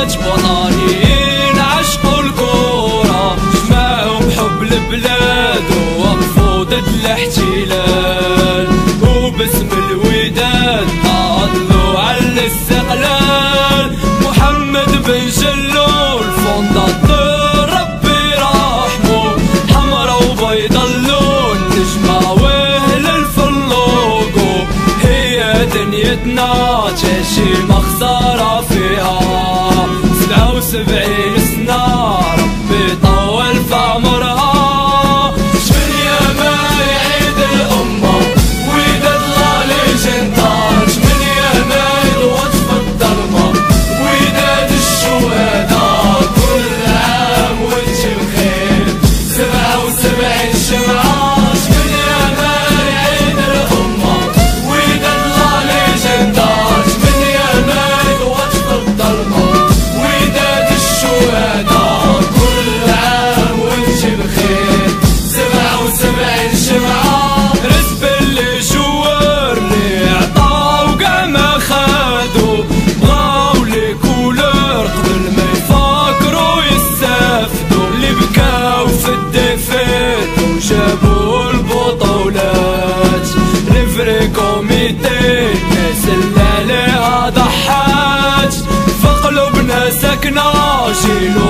بلاد وطنيين عشقوا الكورة جمعهم حب البلاد ووقفوا ضد الاحتلال. وباسم الوداد ناضلوا على الاستقلال. محمد بن جلول fondateur ربي رحمه. حمرا وبيض اللون نجمة que nós e.